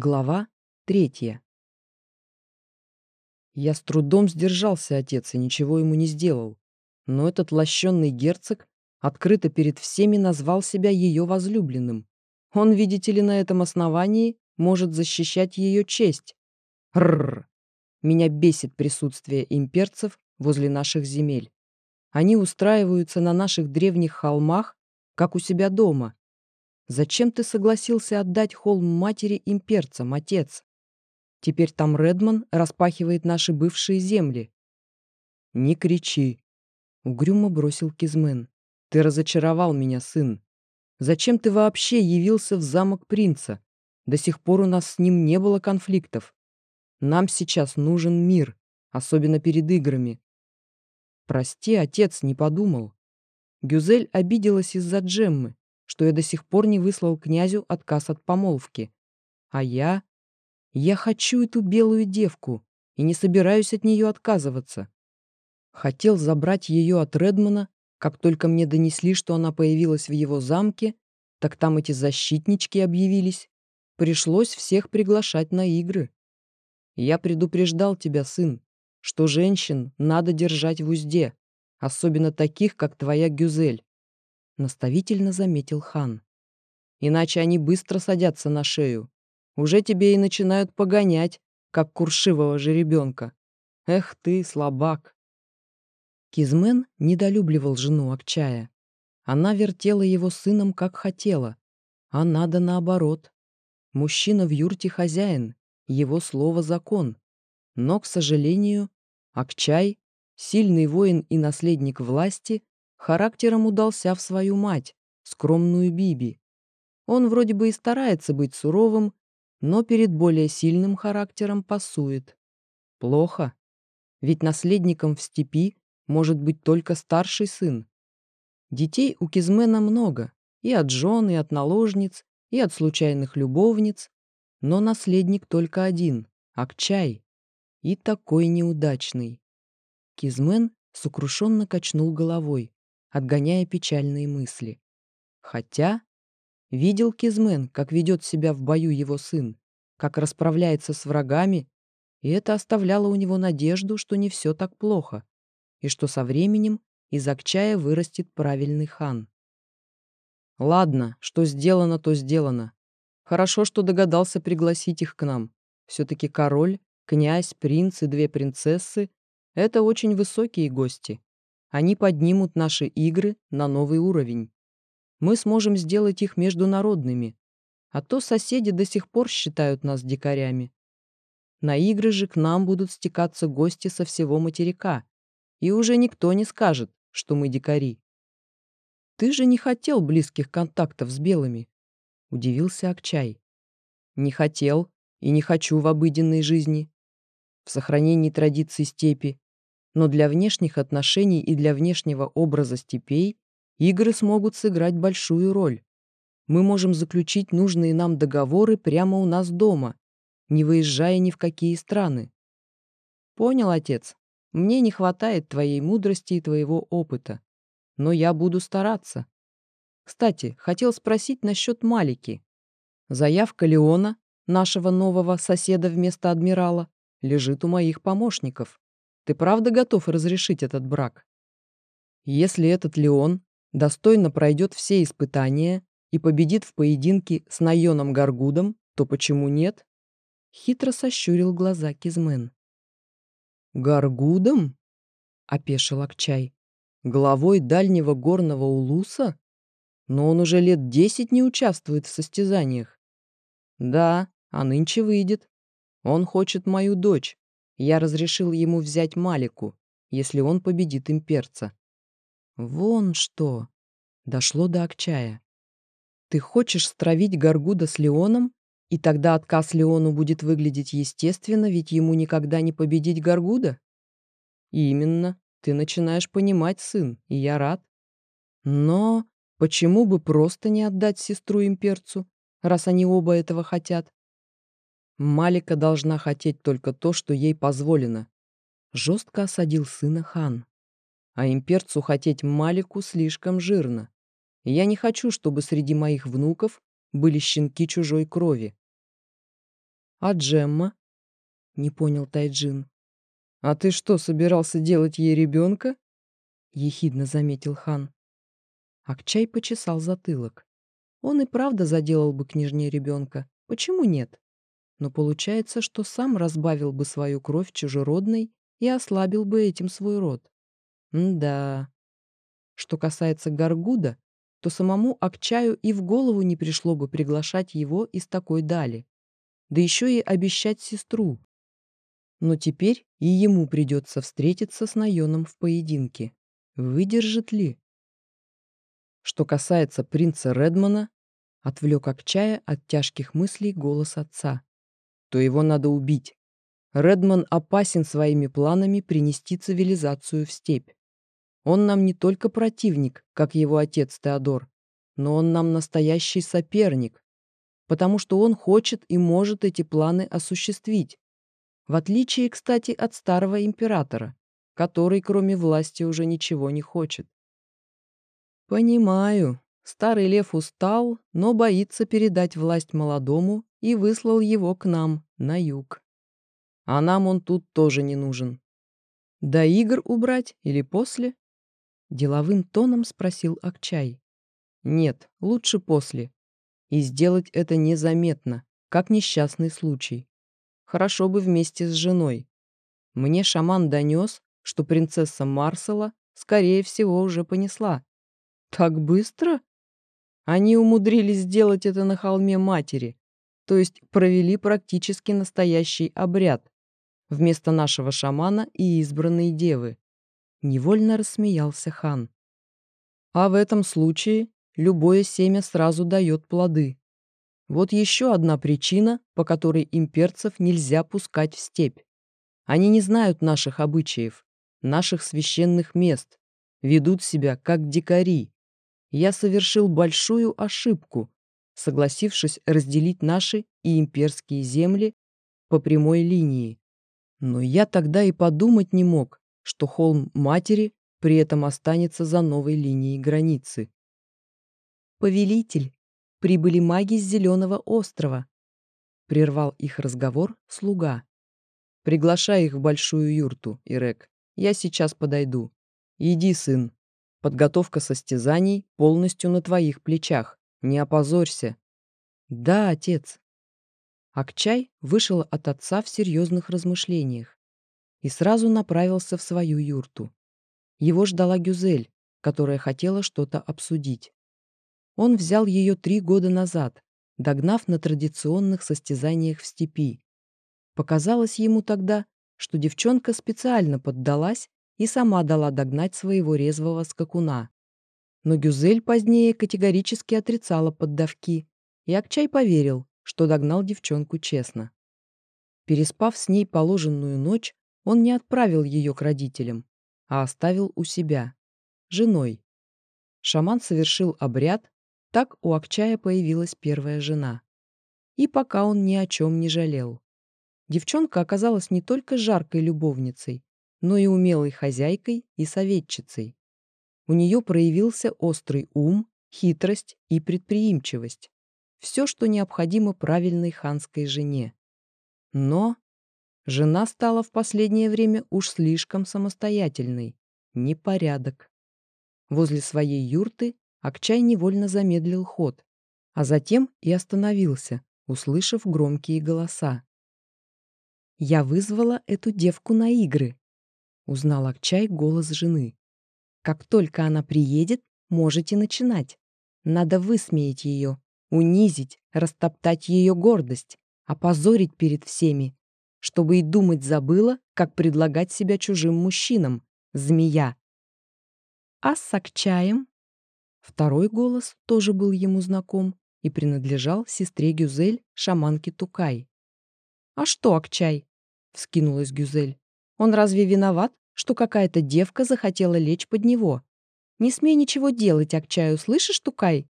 Глава третья. Я с трудом сдержался, отец, и ничего ему не сделал. Но этот лощенный герцог открыто перед всеми назвал себя ее возлюбленным. Он, видите ли, на этом основании может защищать ее честь. Рррр. Меня бесит присутствие имперцев возле наших земель. Они устраиваются на наших древних холмах, как у себя дома, Зачем ты согласился отдать холм матери имперцам, отец? Теперь там Редман распахивает наши бывшие земли. Не кричи, угрюмо бросил Кизмен. Ты разочаровал меня, сын. Зачем ты вообще явился в замок принца? До сих пор у нас с ним не было конфликтов. Нам сейчас нужен мир, особенно перед играми. Прости, отец, не подумал. Гюзель обиделась из-за Джеммы что я до сих пор не выслал князю отказ от помолвки. А я... Я хочу эту белую девку и не собираюсь от нее отказываться. Хотел забрать ее от Редмана, как только мне донесли, что она появилась в его замке, так там эти защитнички объявились. Пришлось всех приглашать на игры. Я предупреждал тебя, сын, что женщин надо держать в узде, особенно таких, как твоя Гюзель наставительно заметил хан. Иначе они быстро садятся на шею. Уже тебе и начинают погонять, как куршивого жеребенка. Эх ты, слабак. Кизмен недолюбливал жену Акчая. Она вертела его сыном, как хотела. А надо наоборот. Мужчина в юрте хозяин, его слово закон. Но, к сожалению, Акчай, сильный воин и наследник власти, характером удался в свою мать, скромную Биби. Он вроде бы и старается быть суровым, но перед более сильным характером пасует. Плохо. Ведь наследником в степи может быть только старший сын. Детей у Кизмена много, и от жен, и от наложниц, и от случайных любовниц, но наследник только один — Акчай, и такой неудачный. Кизмен сокрушенно качнул головой отгоняя печальные мысли. Хотя видел Кизмен, как ведет себя в бою его сын, как расправляется с врагами, и это оставляло у него надежду, что не все так плохо, и что со временем из Акчая вырастет правильный хан. Ладно, что сделано, то сделано. Хорошо, что догадался пригласить их к нам. Все-таки король, князь, принц и две принцессы — это очень высокие гости. Они поднимут наши игры на новый уровень. Мы сможем сделать их международными, а то соседи до сих пор считают нас дикарями. На игры же к нам будут стекаться гости со всего материка, и уже никто не скажет, что мы дикари. Ты же не хотел близких контактов с белыми, удивился Акчай. Не хотел и не хочу в обыденной жизни. В сохранении традиций степи но для внешних отношений и для внешнего образа степей игры смогут сыграть большую роль. Мы можем заключить нужные нам договоры прямо у нас дома, не выезжая ни в какие страны. Понял, отец? Мне не хватает твоей мудрости и твоего опыта. Но я буду стараться. Кстати, хотел спросить насчет Малики. Заявка Леона, нашего нового соседа вместо адмирала, лежит у моих помощников. Ты правда готов разрешить этот брак? Если этот Леон достойно пройдет все испытания и победит в поединке с Найоном Гаргудом, то почему нет? Хитро сощурил глаза Кизмен. «Гаргудом?» — опешил Акчай. «Главой дальнего горного улуса? Но он уже лет десять не участвует в состязаниях. Да, а нынче выйдет. Он хочет мою дочь. Я разрешил ему взять Малику, если он победит имперца. Вон что! Дошло до Акчая. Ты хочешь стравить Гаргуда с Леоном? И тогда отказ Леону будет выглядеть естественно, ведь ему никогда не победить Гаргуда? Именно. Ты начинаешь понимать, сын, и я рад. Но почему бы просто не отдать сестру имперцу, раз они оба этого хотят? Малика должна хотеть только то, что ей позволено. Жестко осадил сына хан. А имперцу хотеть Малику слишком жирно. Я не хочу, чтобы среди моих внуков были щенки чужой крови. А Джемма? Не понял Тайджин. А ты что, собирался делать ей ребенка? Ехидно заметил хан. Акчай почесал затылок. Он и правда заделал бы княжне ребенка. Почему нет? Но получается, что сам разбавил бы свою кровь чужеродной и ослабил бы этим свой род. М-да. Что касается Гаргуда, то самому Акчаю и в голову не пришло бы приглашать его из такой дали. Да еще и обещать сестру. Но теперь и ему придется встретиться с Найоном в поединке. Выдержит ли? Что касается принца Редмана, отвлек Акчая от тяжких мыслей голос отца, то его надо убить. Редман опасен своими планами принести цивилизацию в степь. Он нам не только противник, как его отец Теодор, но он нам настоящий соперник, потому что он хочет и может эти планы осуществить. В отличие, кстати, от старого императора, который, кроме власти, уже ничего не хочет. Понимаю, старый лев устал, но боится передать власть молодому и выслал его к нам, на юг. А нам он тут тоже не нужен. До игр убрать или после? Деловым тоном спросил Акчай. Нет, лучше после. И сделать это незаметно, как несчастный случай. Хорошо бы вместе с женой. Мне шаман донес, что принцесса Марсела, скорее всего, уже понесла. Так быстро? Они умудрились сделать это на холме матери, то есть провели практически настоящий обряд вместо нашего шамана и избранной девы. Невольно рассмеялся хан. А в этом случае любое семя сразу дает плоды. Вот еще одна причина, по которой имперцев нельзя пускать в степь. Они не знают наших обычаев, наших священных мест, ведут себя как дикари. Я совершил большую ошибку, согласившись разделить наши и имперские земли по прямой линии. Но я тогда и подумать не мог, что холм матери при этом останется за новой линией границы. «Повелитель, прибыли маги с Зеленого острова», — прервал их разговор слуга. «Приглашай их в большую юрту, Ирек. Я сейчас подойду. Иди, сын. Подготовка состязаний полностью на твоих плечах. Не опозорься». «Да, отец». Акчай вышел от отца в серьезных размышлениях и сразу направился в свою юрту. Его ждала Гюзель, которая хотела что-то обсудить. Он взял ее три года назад, догнав на традиционных состязаниях в степи. Показалось ему тогда, что девчонка специально поддалась и сама дала догнать своего резвого скакуна. Но Гюзель позднее категорически отрицала поддавки, и Акчай поверил, что догнал девчонку честно. Переспав с ней положенную ночь, он не отправил ее к родителям, а оставил у себя, женой. Шаман совершил обряд, так у Акчая появилась первая жена. И пока он ни о чем не жалел. Девчонка оказалась не только жаркой любовницей, но и умелой хозяйкой и советчицей. У нее проявился острый ум, хитрость и предприимчивость. Все, что необходимо правильной ханской жене. Но Жена стала в последнее время уж слишком самостоятельной. Непорядок. Возле своей юрты Акчай невольно замедлил ход, а затем и остановился, услышав громкие голоса. «Я вызвала эту девку на игры», — узнал Акчай голос жены. «Как только она приедет, можете начинать. Надо высмеять ее, унизить, растоптать ее гордость, опозорить перед всеми, чтобы и думать забыла, как предлагать себя чужим мужчинам, змея. А с Акчаем? Второй голос тоже был ему знаком и принадлежал сестре Гюзель, шаманке Тукай. «А что, Акчай?» — вскинулась Гюзель. «Он разве виноват, что какая-то девка захотела лечь под него? Не смей ничего делать, Акчаю, слышишь, Тукай?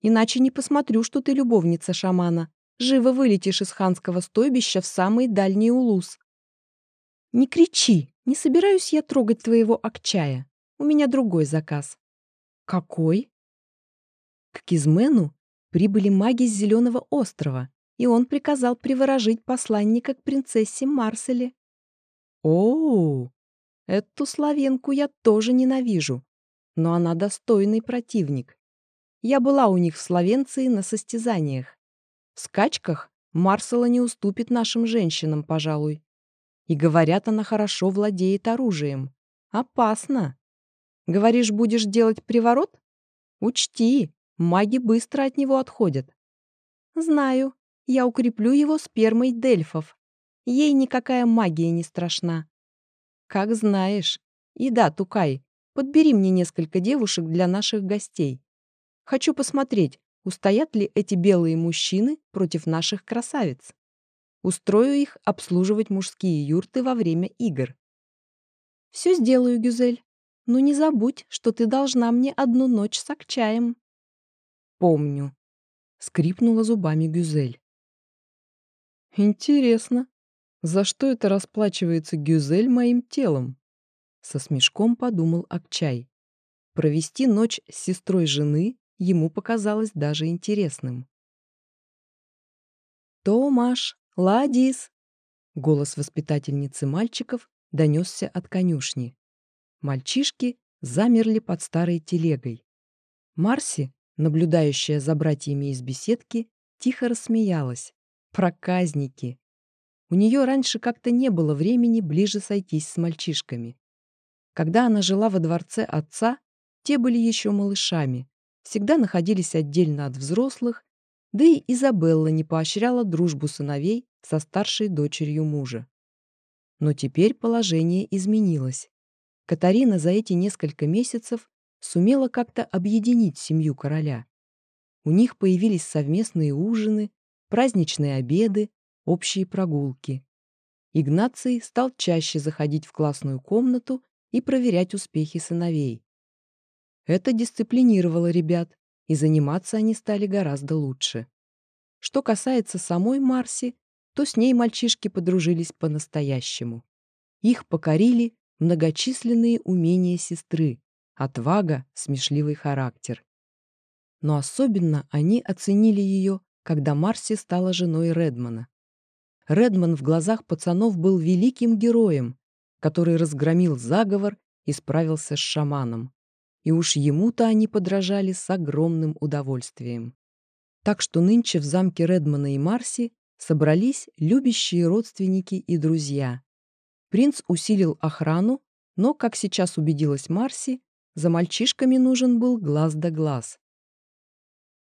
Иначе не посмотрю, что ты любовница шамана. Живо вылетишь из ханского стойбища в самый дальний улус. Не кричи, не собираюсь я трогать твоего Акчая. У меня другой заказ. Какой? К Кизмену прибыли маги с Зеленого острова, и он приказал приворожить посланника к принцессе Марселе. О, эту славенку я тоже ненавижу, но она достойный противник. Я была у них в Словенции на состязаниях. В скачках Марсела не уступит нашим женщинам, пожалуй. И говорят, она хорошо владеет оружием. Опасно. Говоришь, будешь делать приворот? Учти, маги быстро от него отходят. Знаю, я укреплю его спермой дельфов. Ей никакая магия не страшна. Как знаешь. И да, Тукай, подбери мне несколько девушек для наших гостей. Хочу посмотреть, устоят ли эти белые мужчины против наших красавиц. Устрою их обслуживать мужские юрты во время игр. Все сделаю, Гюзель. Но не забудь, что ты должна мне одну ночь с Акчаем. Помню. Скрипнула зубами Гюзель. Интересно, за что это расплачивается Гюзель моим телом? Со смешком подумал Акчай. Провести ночь с сестрой жены ему показалось даже интересным. «Томаш, Ладис!» Голос воспитательницы мальчиков донесся от конюшни. Мальчишки замерли под старой телегой. Марси, наблюдающая за братьями из беседки, тихо рассмеялась. Проказники! У нее раньше как-то не было времени ближе сойтись с мальчишками. Когда она жила во дворце отца, те были еще малышами, всегда находились отдельно от взрослых, да и Изабелла не поощряла дружбу сыновей со старшей дочерью мужа. Но теперь положение изменилось. Катарина за эти несколько месяцев сумела как-то объединить семью короля. У них появились совместные ужины, праздничные обеды, общие прогулки. Игнаций стал чаще заходить в классную комнату и проверять успехи сыновей. Это дисциплинировало ребят, и заниматься они стали гораздо лучше. Что касается самой Марси, то с ней мальчишки подружились по-настоящему. Их покорили многочисленные умения сестры, отвага, смешливый характер. Но особенно они оценили ее, когда Марси стала женой Редмана. Редман в глазах пацанов был великим героем, который разгромил заговор и справился с шаманом и уж ему-то они подражали с огромным удовольствием. Так что нынче в замке Редмана и Марси собрались любящие родственники и друзья. Принц усилил охрану, но, как сейчас убедилась Марси, за мальчишками нужен был глаз да глаз.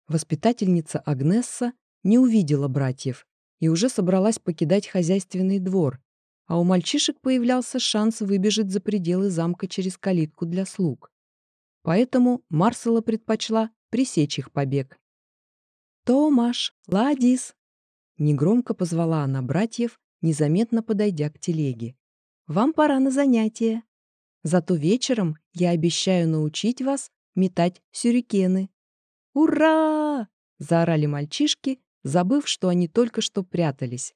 Воспитательница Агнесса не увидела братьев и уже собралась покидать хозяйственный двор, а у мальчишек появлялся шанс выбежать за пределы замка через калитку для слуг. Поэтому Марсела предпочла пресечь их побег. «Томаш, Ладис!» Негромко позвала она братьев, незаметно подойдя к телеге. «Вам пора на занятия. Зато вечером я обещаю научить вас метать сюрикены». «Ура!» — заорали мальчишки, забыв, что они только что прятались.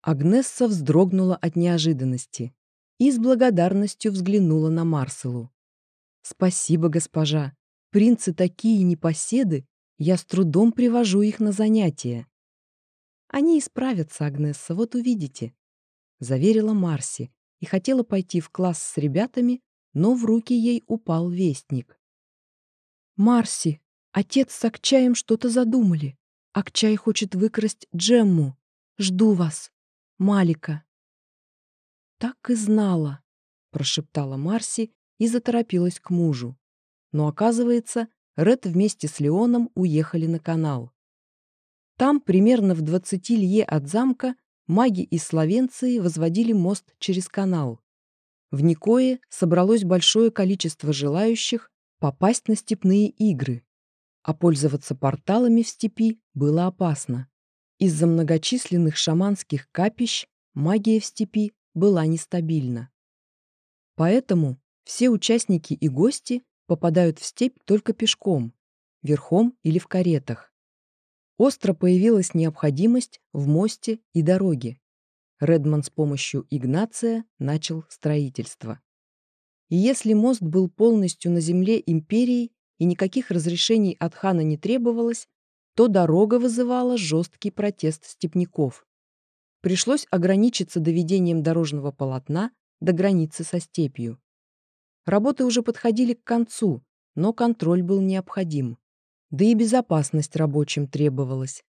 Агнесса вздрогнула от неожиданности и с благодарностью взглянула на Марселу. «Спасибо, госпожа. Принцы такие непоседы, я с трудом привожу их на занятия». «Они исправятся, Агнесса, вот увидите», — заверила Марси и хотела пойти в класс с ребятами, но в руки ей упал вестник. «Марси, отец с Акчаем что-то задумали. Акчай хочет выкрасть Джемму. Жду вас. Малика». «Так и знала», — прошептала Марси и заторопилась к мужу. Но оказывается, Ред вместе с Леоном уехали на канал. Там, примерно в 20 лье от замка, маги из Словенции возводили мост через канал. В Никое собралось большое количество желающих попасть на степные игры, а пользоваться порталами в степи было опасно. Из-за многочисленных шаманских капищ магия в степи была нестабильна. Поэтому все участники и гости попадают в степь только пешком, верхом или в каретах. Остро появилась необходимость в мосте и дороге. Редман с помощью Игнация начал строительство. И если мост был полностью на земле империи и никаких разрешений от хана не требовалось, то дорога вызывала жесткий протест степняков. Пришлось ограничиться доведением дорожного полотна до границы со степью. Работы уже подходили к концу, но контроль был необходим. Да и безопасность рабочим требовалась.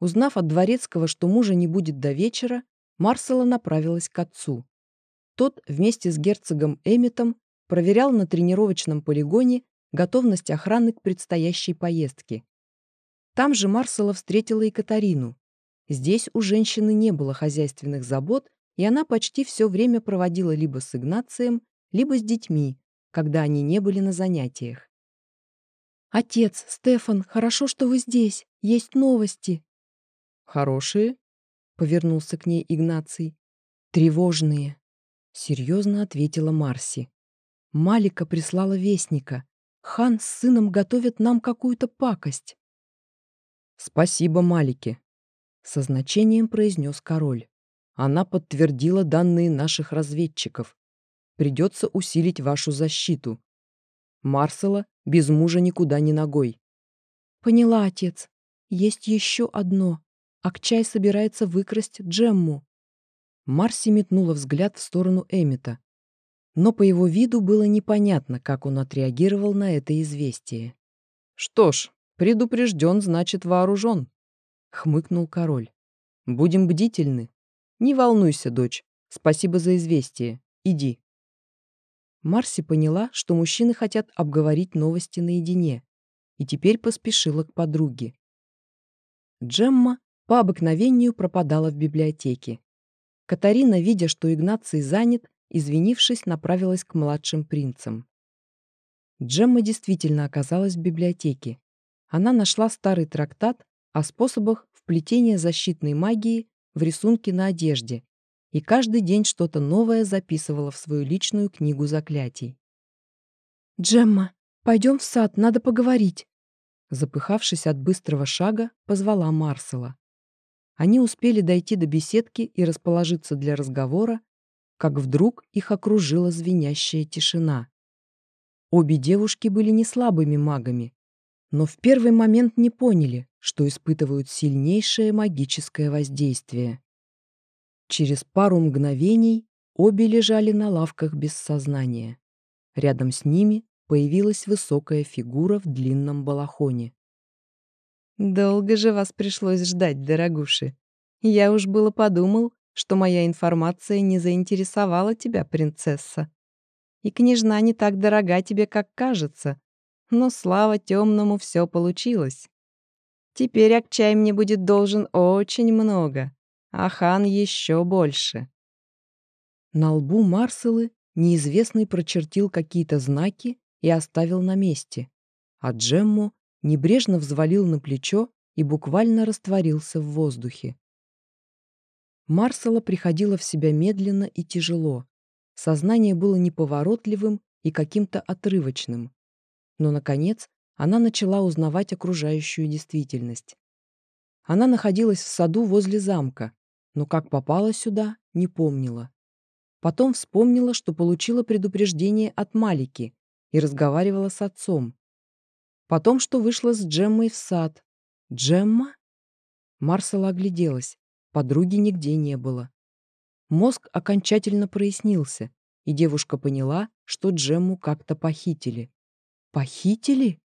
Узнав от Дворецкого, что мужа не будет до вечера, Марсела направилась к отцу. Тот вместе с герцогом Эмитом проверял на тренировочном полигоне готовность охраны к предстоящей поездке. Там же Марсела встретила и Катарину. Здесь у женщины не было хозяйственных забот, и она почти все время проводила либо с Игнацием, либо с детьми, когда они не были на занятиях. «Отец, Стефан, хорошо, что вы здесь. Есть новости». «Хорошие?» — повернулся к ней Игнаций. «Тревожные», — серьезно ответила Марси. «Малика прислала вестника. Хан с сыном готовят нам какую-то пакость». «Спасибо Малике», — со значением произнес король. «Она подтвердила данные наших разведчиков. Придется усилить вашу защиту. Марсела без мужа никуда не ногой». «Поняла, отец. Есть еще одно. Акчай собирается выкрасть Джемму». Марси метнула взгляд в сторону Эмита. Но по его виду было непонятно, как он отреагировал на это известие. «Что ж, предупрежден, значит вооружен», — хмыкнул король. «Будем бдительны. Не волнуйся, дочь. Спасибо за известие. Иди». Марси поняла, что мужчины хотят обговорить новости наедине, и теперь поспешила к подруге. Джемма по обыкновению пропадала в библиотеке. Катарина, видя, что Игнаций занят, извинившись, направилась к младшим принцам. Джемма действительно оказалась в библиотеке. Она нашла старый трактат о способах вплетения защитной магии в рисунки на одежде и каждый день что-то новое записывала в свою личную книгу заклятий. «Джемма, пойдем в сад, надо поговорить», запыхавшись от быстрого шага, позвала Марсела. Они успели дойти до беседки и расположиться для разговора, как вдруг их окружила звенящая тишина. Обе девушки были не слабыми магами, но в первый момент не поняли, что испытывают сильнейшее магическое воздействие. Через пару мгновений обе лежали на лавках без сознания. Рядом с ними появилась высокая фигура в длинном балахоне. «Долго же вас пришлось ждать, дорогуши. Я уж было подумал, что моя информация не заинтересовала тебя, принцесса. И княжна не так дорога тебе, как кажется. Но слава темному все получилось. Теперь Акчай мне будет должен очень много а хан еще больше. На лбу Марселы неизвестный прочертил какие-то знаки и оставил на месте, а Джемму небрежно взвалил на плечо и буквально растворился в воздухе. Марсела приходила в себя медленно и тяжело. Сознание было неповоротливым и каким-то отрывочным. Но, наконец, она начала узнавать окружающую действительность. Она находилась в саду возле замка, но как попала сюда, не помнила. Потом вспомнила, что получила предупреждение от Малики и разговаривала с отцом. Потом, что вышла с Джеммой в сад. Джемма? Марсела огляделась. Подруги нигде не было. Мозг окончательно прояснился, и девушка поняла, что Джемму как-то похитили. Похитили?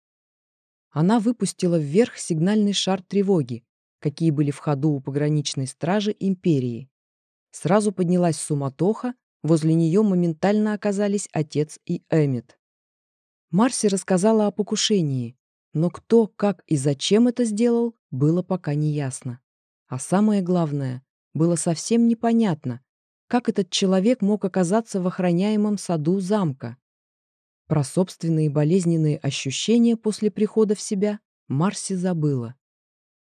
Она выпустила вверх сигнальный шар тревоги, какие были в ходу у пограничной стражи империи. Сразу поднялась суматоха, возле нее моментально оказались отец и Эммет. Марси рассказала о покушении, но кто, как и зачем это сделал, было пока не ясно. А самое главное, было совсем непонятно, как этот человек мог оказаться в охраняемом саду замка. Про собственные болезненные ощущения после прихода в себя Марси забыла.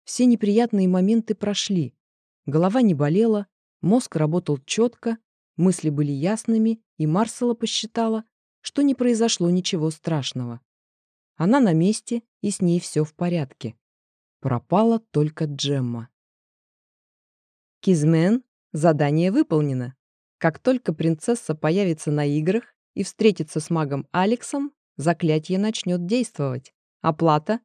Все неприятные моменты прошли. Голова не болела, мозг работал четко, мысли были ясными, и Марсела посчитала, что не произошло ничего страшного. Она на месте, и с ней все в порядке. Пропала только Джемма. Кизмен, задание выполнено. Как только принцесса появится на играх и встретится с магом Алексом, заклятие начнет действовать. Оплата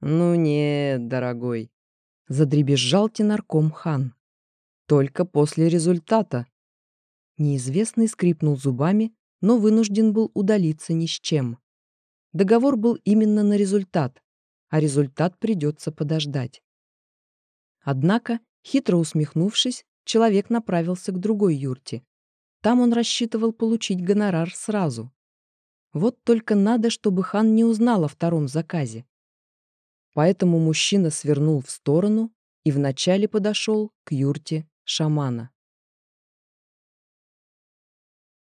«Ну нет, дорогой», — задребезжал тенарком хан. «Только после результата». Неизвестный скрипнул зубами, но вынужден был удалиться ни с чем. Договор был именно на результат, а результат придется подождать. Однако, хитро усмехнувшись, человек направился к другой юрте. Там он рассчитывал получить гонорар сразу. Вот только надо, чтобы хан не узнал о втором заказе. Поэтому мужчина свернул в сторону и вначале подошел к юрте шамана.